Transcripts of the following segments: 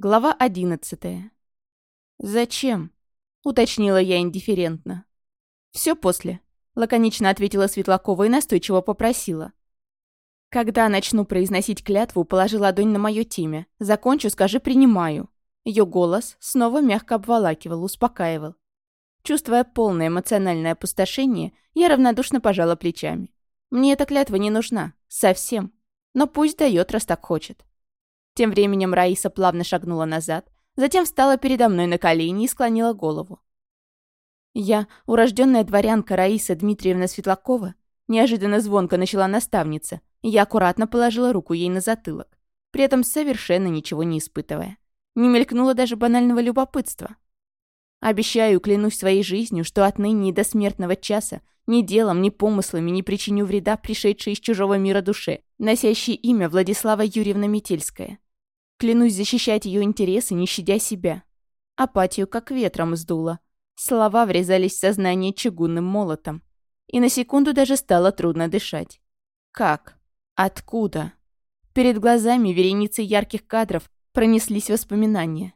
Глава одиннадцатая. «Зачем?» — уточнила я индифферентно. «Все после», — лаконично ответила Светлакова и настойчиво попросила. «Когда начну произносить клятву, положи ладонь на мое темя. Закончу, скажи «принимаю». Ее голос снова мягко обволакивал, успокаивал. Чувствуя полное эмоциональное опустошение, я равнодушно пожала плечами. Мне эта клятва не нужна. Совсем. Но пусть дает, раз так хочет. Тем временем Раиса плавно шагнула назад, затем встала передо мной на колени и склонила голову. Я, урожденная дворянка Раиса Дмитриевна Светлакова, неожиданно звонко начала наставница, и я аккуратно положила руку ей на затылок, при этом совершенно ничего не испытывая. Не мелькнуло даже банального любопытства. Обещаю, клянусь своей жизнью, что отныне и до смертного часа ни делом, ни помыслами не причиню вреда пришедшей из чужого мира душе, носящей имя Владислава Юрьевна Метельская. Клянусь защищать ее интересы, не щадя себя. Апатию как ветром сдуло. Слова врезались в сознание чугунным молотом. И на секунду даже стало трудно дышать. Как? Откуда? Перед глазами вереницы ярких кадров пронеслись воспоминания.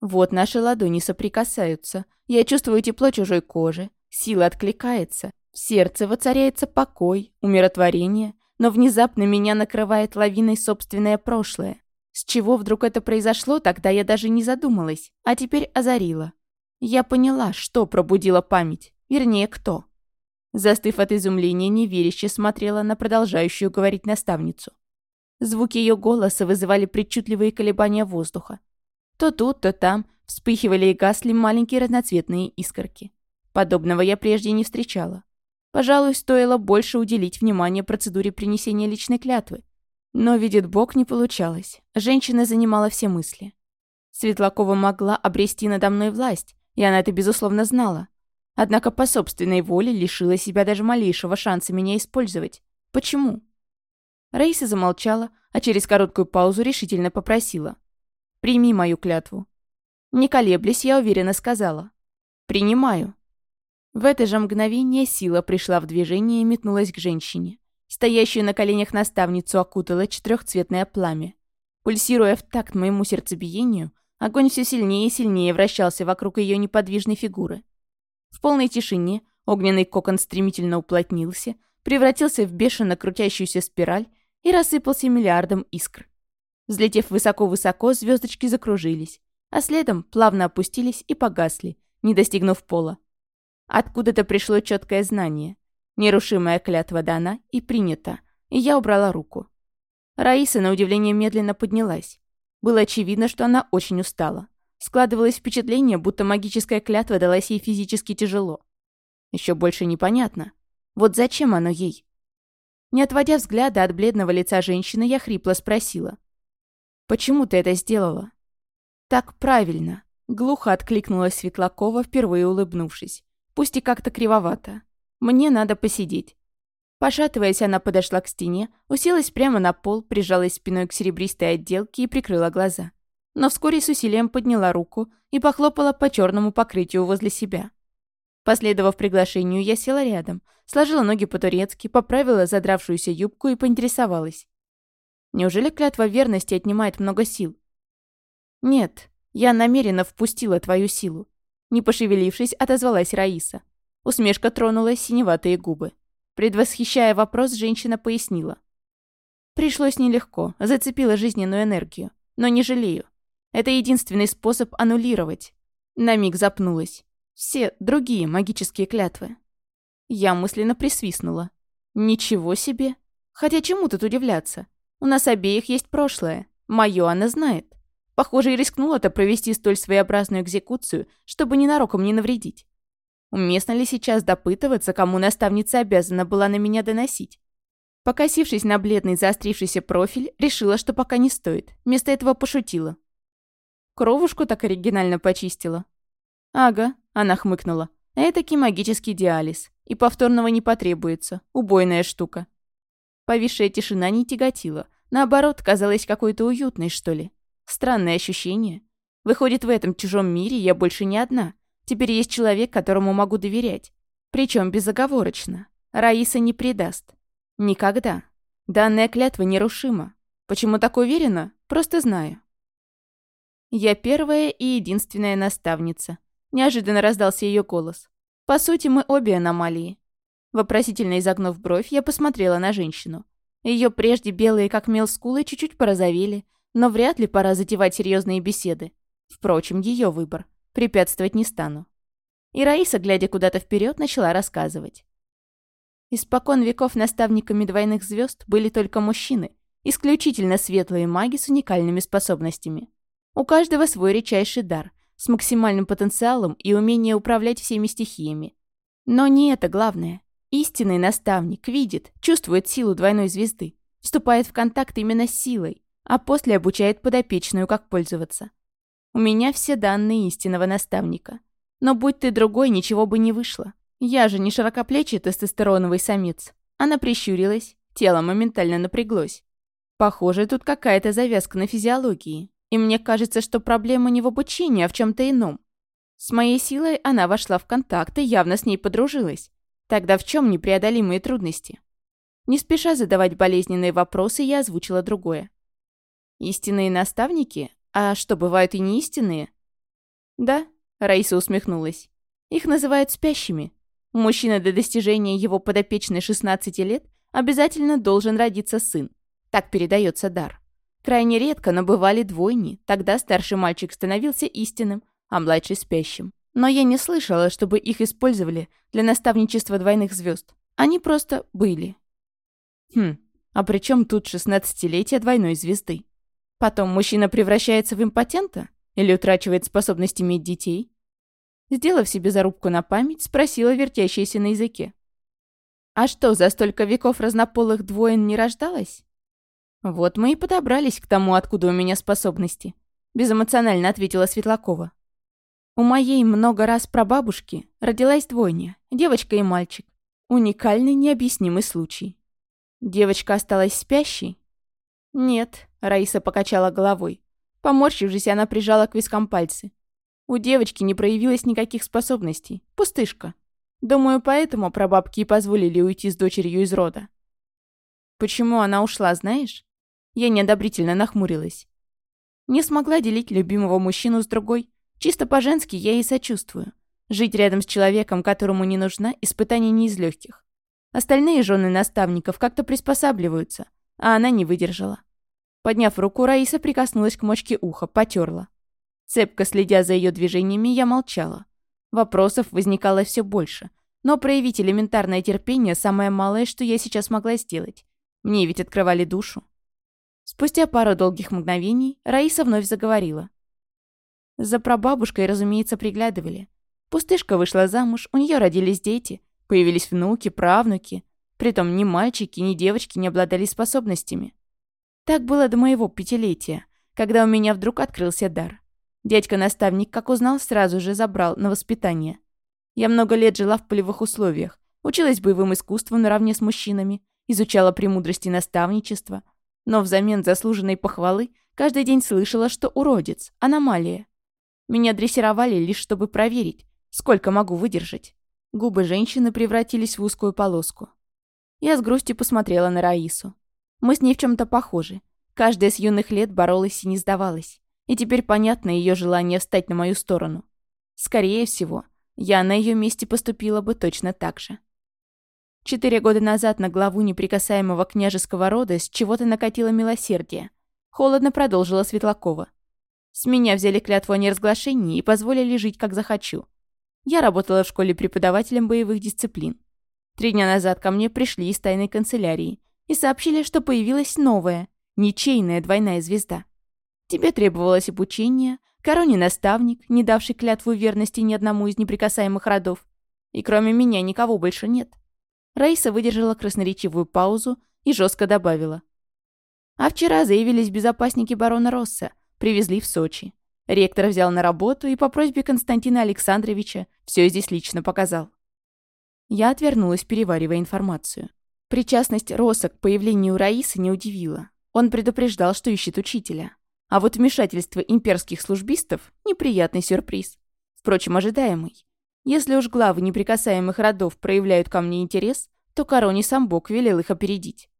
Вот наши ладони соприкасаются. Я чувствую тепло чужой кожи. Сила откликается. В сердце воцаряется покой, умиротворение. Но внезапно меня накрывает лавиной собственное прошлое. С чего вдруг это произошло, тогда я даже не задумалась, а теперь озарила. Я поняла, что пробудила память, вернее, кто. Застыв от изумления, неверяще смотрела на продолжающую говорить наставницу. Звуки ее голоса вызывали причудливые колебания воздуха. То тут, то там вспыхивали и гасли маленькие разноцветные искорки. Подобного я прежде не встречала. Пожалуй, стоило больше уделить внимание процедуре принесения личной клятвы. Но, видит Бог, не получалось. Женщина занимала все мысли. Светлакова могла обрести надо мной власть, и она это, безусловно, знала. Однако по собственной воле лишила себя даже малейшего шанса меня использовать. Почему? Раиса замолчала, а через короткую паузу решительно попросила. «Прими мою клятву». Не колеблясь, я уверенно сказала. «Принимаю». В это же мгновение сила пришла в движение и метнулась к женщине. Стоящую на коленях наставницу окутало четырехцветное пламя. Пульсируя в такт моему сердцебиению, огонь все сильнее и сильнее вращался вокруг ее неподвижной фигуры. В полной тишине огненный кокон стремительно уплотнился, превратился в бешено крутящуюся спираль и рассыпался миллиардом искр. Взлетев высоко-высоко, звездочки закружились, а следом плавно опустились и погасли, не достигнув пола. Откуда-то пришло четкое знание. Нерушимая клятва дана и принята, и я убрала руку. Раиса, на удивление, медленно поднялась. Было очевидно, что она очень устала. Складывалось впечатление, будто магическая клятва далась ей физически тяжело. Еще больше непонятно. Вот зачем оно ей? Не отводя взгляда от бледного лица женщины, я хрипло спросила. «Почему ты это сделала?» «Так правильно», — глухо откликнулась Светлакова, впервые улыбнувшись. Пусть и как-то кривовато. Мне надо посидеть». Пошатываясь, она подошла к стене, уселась прямо на пол, прижалась спиной к серебристой отделке и прикрыла глаза. Но вскоре с усилием подняла руку и похлопала по черному покрытию возле себя. Последовав приглашению, я села рядом, сложила ноги по-турецки, поправила задравшуюся юбку и поинтересовалась. Неужели клятва верности отнимает много сил? Нет, я намеренно впустила твою силу. Не пошевелившись, отозвалась Раиса. Усмешка тронула синеватые губы. Предвосхищая вопрос, женщина пояснила. Пришлось нелегко, зацепила жизненную энергию. Но не жалею. Это единственный способ аннулировать. На миг запнулась. Все другие магические клятвы. Я мысленно присвистнула. Ничего себе. Хотя чему тут удивляться? У нас обеих есть прошлое. Моё она знает. Похоже, и рискнула-то провести столь своеобразную экзекуцию, чтобы ненароком не навредить. Уместно ли сейчас допытываться, кому наставница обязана была на меня доносить? Покосившись на бледный заострившийся профиль, решила, что пока не стоит. Вместо этого пошутила. Кровушку так оригинально почистила. «Ага», — она хмыкнула. «Этакий магический диализ. И повторного не потребуется. Убойная штука». Повисшая тишина не тяготила. Наоборот, казалась какой-то уютной, что ли. Странное ощущение. Выходит, в этом чужом мире я больше не одна. Теперь есть человек, которому могу доверять. Причем безоговорочно. Раиса не предаст. Никогда. Данная клятва нерушима. Почему так уверена? Просто знаю. «Я первая и единственная наставница», — неожиданно раздался ее голос. «По сути, мы обе аномалии». Вопросительно изогнув бровь, я посмотрела на женщину. Ее прежде белые как мел скулы чуть-чуть порозовели, но вряд ли пора затевать серьезные беседы. Впрочем, ее выбор. Препятствовать не стану. И Раиса, глядя куда-то вперед, начала рассказывать. Испокон веков наставниками двойных звезд были только мужчины, исключительно светлые маги с уникальными способностями. У каждого свой редчайший дар, с максимальным потенциалом и умение управлять всеми стихиями. Но не это главное. Истинный наставник видит, чувствует силу двойной звезды, вступает в контакт именно с силой, а после обучает подопечную, как пользоваться. У меня все данные истинного наставника. Но будь ты другой, ничего бы не вышло. Я же не широкоплечий тестостероновый самец. Она прищурилась, тело моментально напряглось. Похоже, тут какая-то завязка на физиологии. И мне кажется, что проблема не в обучении, а в чем то ином. С моей силой она вошла в контакт и явно с ней подружилась. Тогда в чем непреодолимые трудности? Не спеша задавать болезненные вопросы, я озвучила другое. Истинные наставники? А что, бывают и не истинные? Да, Раиса усмехнулась. Их называют спящими. Мужчина до достижения его подопечной 16 лет обязательно должен родиться сын. Так передается дар. Крайне редко, но бывали двойни. Тогда старший мальчик становился истинным, а младший спящим. Но я не слышала, чтобы их использовали для наставничества двойных звезд. Они просто были. Хм, а при чем тут 16-летие двойной звезды? Потом мужчина превращается в импотента? Или утрачивает способность иметь детей? Сделав себе зарубку на память, спросила вертящаяся на языке. «А что, за столько веков разнополых двоен не рождалось?» «Вот мы и подобрались к тому, откуда у меня способности», — безэмоционально ответила Светлакова. «У моей много раз прабабушки родилась двойня, девочка и мальчик. Уникальный, необъяснимый случай. Девочка осталась спящей?» «Нет», — Раиса покачала головой. Поморщившись, она прижала к вискам пальцы. У девочки не проявилось никаких способностей. Пустышка. Думаю, поэтому прабабки и позволили уйти с дочерью из рода. Почему она ушла, знаешь? Я неодобрительно нахмурилась. Не смогла делить любимого мужчину с другой. Чисто по-женски я ей сочувствую. Жить рядом с человеком, которому не нужна, испытание не из легких. Остальные жены наставников как-то приспосабливаются, а она не выдержала. Подняв руку, Раиса прикоснулась к мочке уха, потерла. Цепко следя за ее движениями, я молчала. Вопросов возникало все больше. Но проявить элементарное терпение – самое малое, что я сейчас могла сделать. Мне ведь открывали душу. Спустя пару долгих мгновений Раиса вновь заговорила. За прабабушкой, разумеется, приглядывали. Пустышка вышла замуж, у нее родились дети, появились внуки, правнуки. Притом ни мальчики, ни девочки не обладали способностями. Так было до моего пятилетия, когда у меня вдруг открылся дар. Дядька-наставник, как узнал, сразу же забрал на воспитание. Я много лет жила в полевых условиях, училась боевым искусствам наравне с мужчинами, изучала премудрости наставничества, но взамен заслуженной похвалы каждый день слышала, что уродец, аномалия. Меня дрессировали лишь чтобы проверить, сколько могу выдержать. Губы женщины превратились в узкую полоску. Я с грустью посмотрела на Раису. Мы с ней в чем то похожи. Каждая с юных лет боролась и не сдавалась. И теперь понятно ее желание встать на мою сторону. Скорее всего, я на ее месте поступила бы точно так же. Четыре года назад на главу неприкасаемого княжеского рода с чего-то накатило милосердие. Холодно продолжила Светлакова. С меня взяли клятву о неразглашении и позволили жить, как захочу. Я работала в школе преподавателем боевых дисциплин. Три дня назад ко мне пришли из тайной канцелярии и сообщили, что появилась новая, ничейная двойная звезда. Тебе требовалось обучение, короне наставник, не давший клятву верности ни одному из неприкасаемых родов. И кроме меня никого больше нет. Раиса выдержала красноречивую паузу и жестко добавила. А вчера заявились безопасники барона Росса, привезли в Сочи. Ректор взял на работу и по просьбе Константина Александровича все здесь лично показал. Я отвернулась, переваривая информацию. Причастность Росса к появлению Раисы не удивила. Он предупреждал, что ищет учителя. А вот вмешательство имперских службистов – неприятный сюрприз. Впрочем, ожидаемый. Если уж главы неприкасаемых родов проявляют ко мне интерес, то короне сам Бог велел их опередить.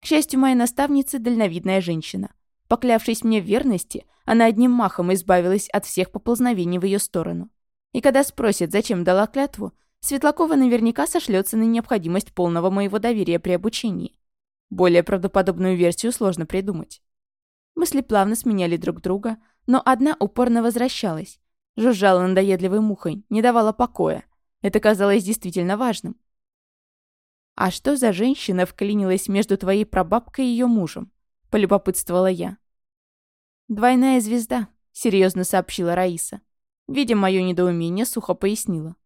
К счастью, моя наставница – дальновидная женщина. Поклявшись мне в верности, она одним махом избавилась от всех поползновений в ее сторону. И когда спросят, зачем дала клятву, Светлакова наверняка сошлется на необходимость полного моего доверия при обучении. Более правдоподобную версию сложно придумать. Мысли плавно сменяли друг друга, но одна упорно возвращалась. Жужжала надоедливой мухой, не давала покоя. Это казалось действительно важным. «А что за женщина вклинилась между твоей прабабкой и ее мужем?» – полюбопытствовала я. «Двойная звезда», – серьезно сообщила Раиса. Видя мое недоумение, сухо пояснила.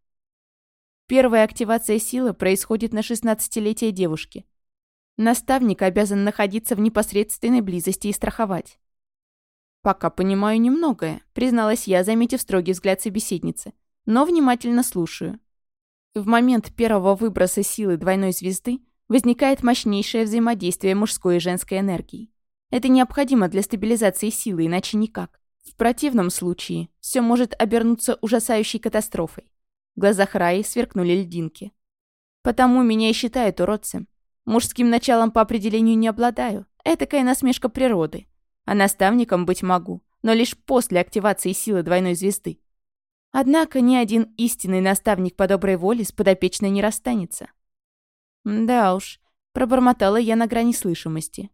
Первая активация силы происходит на 16-летие девушки. Наставник обязан находиться в непосредственной близости и страховать. «Пока понимаю немногое», — призналась я, заметив строгий взгляд собеседницы. «Но внимательно слушаю». В момент первого выброса силы двойной звезды возникает мощнейшее взаимодействие мужской и женской энергии. Это необходимо для стабилизации силы, иначе никак. В противном случае все может обернуться ужасающей катастрофой. В глазах Раи сверкнули льдинки. Потому меня и считают уродцем. Мужским началом по определению не обладаю. Этакая насмешка природы. А наставником быть могу, но лишь после активации силы двойной звезды. Однако ни один истинный наставник по доброй воле с подопечной не расстанется. Да уж, пробормотала я на грани слышимости.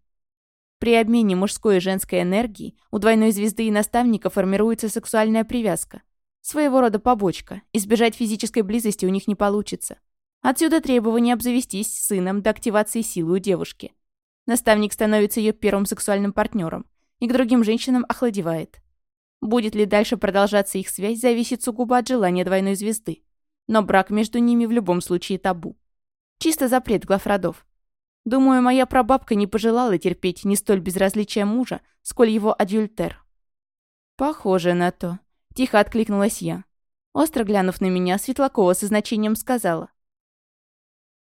При обмене мужской и женской энергии у двойной звезды и наставника формируется сексуальная привязка. Своего рода побочка. Избежать физической близости у них не получится. Отсюда требование обзавестись сыном до активации силы у девушки. Наставник становится ее первым сексуальным партнером и к другим женщинам охладевает. Будет ли дальше продолжаться их связь, зависит сугубо от желания двойной звезды. Но брак между ними в любом случае табу. Чисто запрет глав родов. Думаю, моя прабабка не пожелала терпеть не столь безразличия мужа, сколь его адюльтер. «Похоже на то», — тихо откликнулась я. Остро глянув на меня, Светлакова со значением сказала.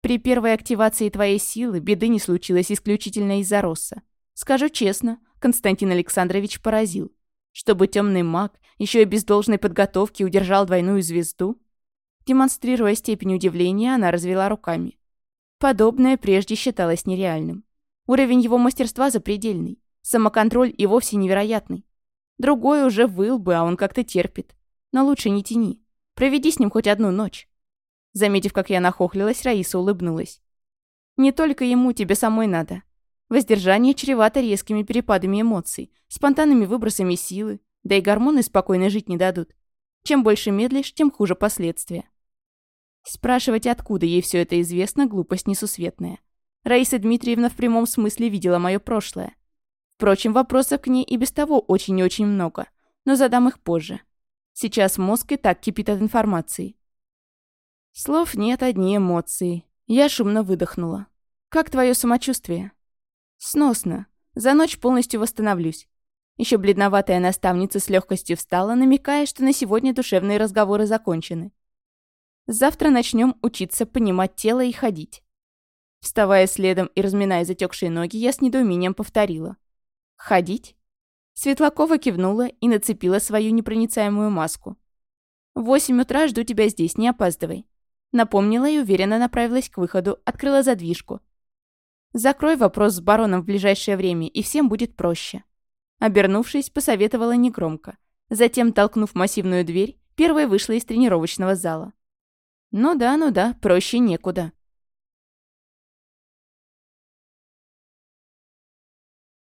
«При первой активации твоей силы беды не случилось исключительно из-за Росса. Скажу честно, Константин Александрович поразил. Чтобы темный маг еще и без должной подготовки удержал двойную звезду?» Демонстрируя степень удивления, она развела руками. Подобное прежде считалось нереальным. Уровень его мастерства запредельный. Самоконтроль и вовсе невероятный. Другой уже выл бы, а он как-то терпит. Но лучше не тяни. Проведи с ним хоть одну ночь. Заметив, как я нахохлилась, Раиса улыбнулась. Не только ему, тебе самой надо. Воздержание чревато резкими перепадами эмоций, спонтанными выбросами силы, да и гормоны спокойно жить не дадут. Чем больше медлишь, тем хуже последствия. Спрашивать, откуда ей все это известно, глупость несусветная. Раиса Дмитриевна в прямом смысле видела мое прошлое. Впрочем, вопросов к ней и без того очень и очень много, но задам их позже. Сейчас мозг и так кипит от информации. Слов нет, одни эмоции. Я шумно выдохнула. «Как твое самочувствие?» «Сносно. За ночь полностью восстановлюсь». Еще бледноватая наставница с легкостью встала, намекая, что на сегодня душевные разговоры закончены. Завтра начнем учиться понимать тело и ходить. Вставая следом и разминая затекшие ноги, я с недоумением повторила. «Ходить?» Светлакова кивнула и нацепила свою непроницаемую маску. «В восемь утра жду тебя здесь, не опаздывай». Напомнила и уверенно направилась к выходу, открыла задвижку. «Закрой вопрос с бароном в ближайшее время, и всем будет проще». Обернувшись, посоветовала негромко. Затем, толкнув массивную дверь, первая вышла из тренировочного зала. Ну да, ну да, проще некуда.